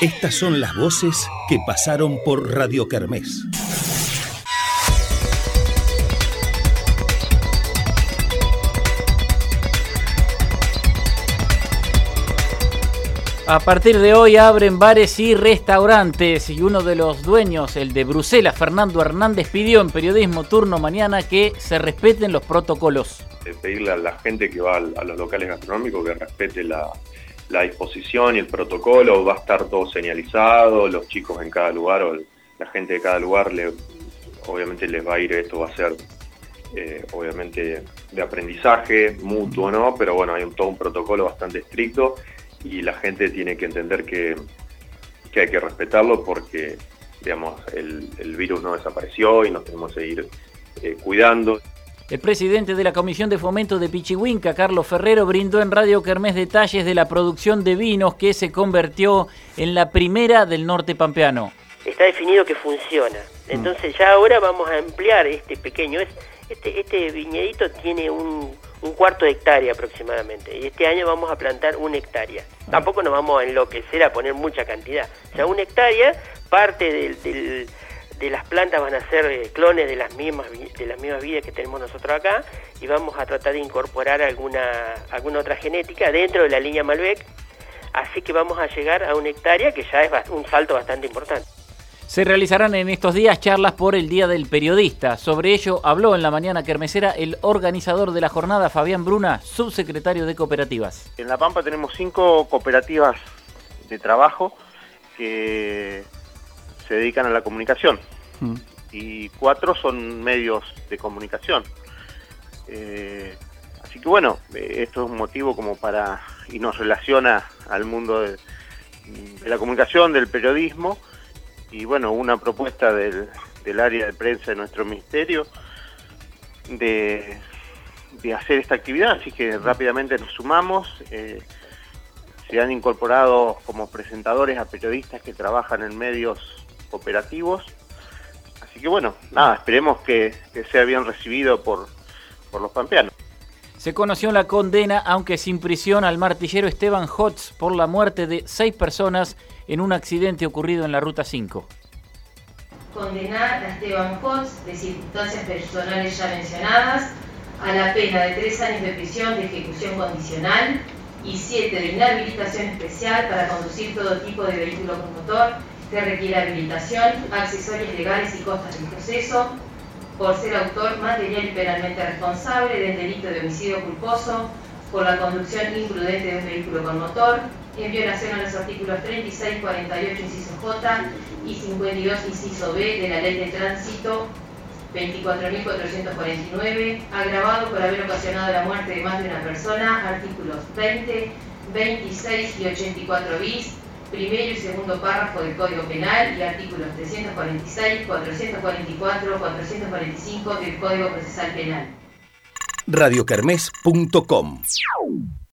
Estas son las voces que pasaron por Radio Kermés. A partir de hoy abren bares y restaurantes y uno de los dueños, el de Bruselas, Fernando Hernández, pidió en Periodismo Turno Mañana que se respeten los protocolos. Pedirle a la gente que va a los locales gastronómicos que respete la, disposición y el protocolo, va a estar todo señalizado, los chicos en cada lugar o la gente de cada lugar, le, obviamente les va a ir, esto va a ser eh, obviamente de aprendizaje mutuo, ¿no? Pero bueno, hay todo un protocolo bastante estricto y la gente tiene que entender que, hay que respetarlo porque, digamos, el, virus no desapareció y nos tenemos que seguir eh, cuidando. El presidente de la Comisión de Fomento de Pichihuinca, Carlos Ferrero, brindó en Radio Kermés detalles de la producción de vinos que se convirtió en la primera del norte pampeano. Está definido que funciona. Mm. Entonces ya ahora vamos a ampliar este pequeño. Este, este viñedito tiene un, un cuarto de hectárea aproximadamente. Y este año vamos a plantar una hectárea. Tampoco nos vamos a enloquecer a poner mucha cantidad. O sea, una hectárea, parte del, de las plantas van a ser eh, clones de las mismas de las mismas vidas que tenemos nosotros acá y vamos a tratar de incorporar alguna alguna otra genética dentro de la línea Malbec. Así que vamos a llegar a una hectárea que ya es un salto bastante importante. Se realizarán en estos días charlas por el Día del Periodista. Sobre ello habló en la mañana kermesera el organizador de la jornada, Fabián Bruna, subsecretario de Cooperativas. En La Pampa tenemos cinco cooperativas de trabajo que se dedican a la comunicación mm. y cuatro son medios de comunicación. Eh, así que bueno, eh, esto es un motivo como para, y nos relaciona al mundo de la comunicación, del periodismo, y bueno, una propuesta del, área de prensa de nuestro ministerio de, hacer esta actividad, así que rápidamente nos sumamos. Eh, se han incorporado como presentadores a periodistas que trabajan en medios operativos. Así que bueno, nada, esperemos que, sea bien recibido por, por los pampeanos. Se conoció la condena, aunque sin prisión, al martillero Esteban Hotz por la muerte de seis personas en un accidente ocurrido en la Ruta 5. Condenar a Esteban Hotz, de circunstancias personales ya mencionadas, a la pena de tres años de prisión de ejecución condicional y siete de inhabilitación especial para conducir todo tipo de vehículo con motor que requiera habilitación, accesorios legales y costas del proceso, por ser autor material y penalmente responsable del delito de homicidio culposo por la conducción imprudente de un vehículo con motor, en violación a los artículos 36, 48, inciso J y 52, inciso B de la Ley de Tránsito 24.449, agravado por haber ocasionado la muerte de más de una persona, artículos 20, 26 y 84 bis, primero y segundo párrafo del Código Penal y artículos 346, 444, 445 del Código Procesal Penal. radiocarmes.com